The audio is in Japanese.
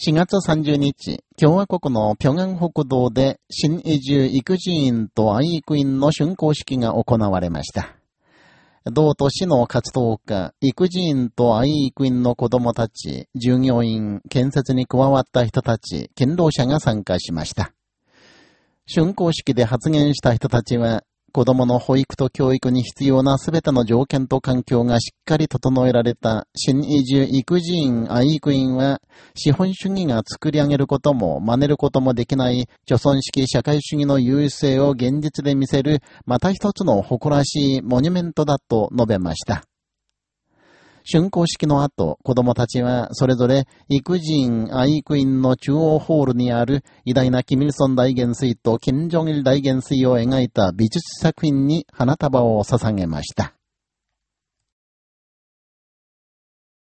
4月30日、共和国の平安北道で新移住育児院と愛育院の竣工式が行われました。同都市の活動家、育児院と愛育院の子供たち、従業員、建設に加わった人たち、勤労者が参加しました。竣工式で発言した人たちは、子供の保育と教育に必要なすべての条件と環境がしっかり整えられた新移住育児院、愛育院は、資本主義が作り上げることも真似ることもできない、貯村式社会主義の優位性を現実で見せる、また一つの誇らしいモニュメントだと述べました。竣工式の後、子供たちはそれぞれ育児院、愛育院の中央ホールにある偉大なキミルソン大元帥と金正日大元帥を描いた美術作品に花束を捧げました。